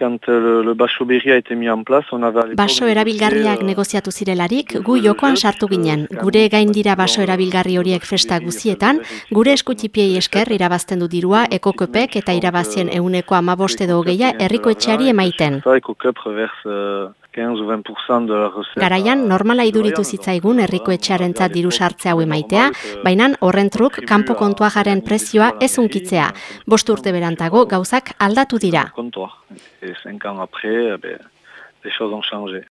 quand le, le baso berri a été mis en place, on avait... Baso erabilgarriak negoziatu zirelarik, gu jokoan sartu ginen. Gure gain dira baso erabilgarri horiek festa guzietan, gure eskutipiei esker irabazten du dirua ekokopek eta irabazien euneko amaboste do geia herriko etxeari emaiten. Ekokop reverse 15 ou 20% de la recette. Garaian normala iduritu zitzaigun herriko etxearentzat diru sartze hau emaitea, baina horren truk kanpo kontuajaren prezioa ez unkitzea. Bost urte berantago gauzak aldatu dira. Cinq ans après, eh ben, les choses ont changé.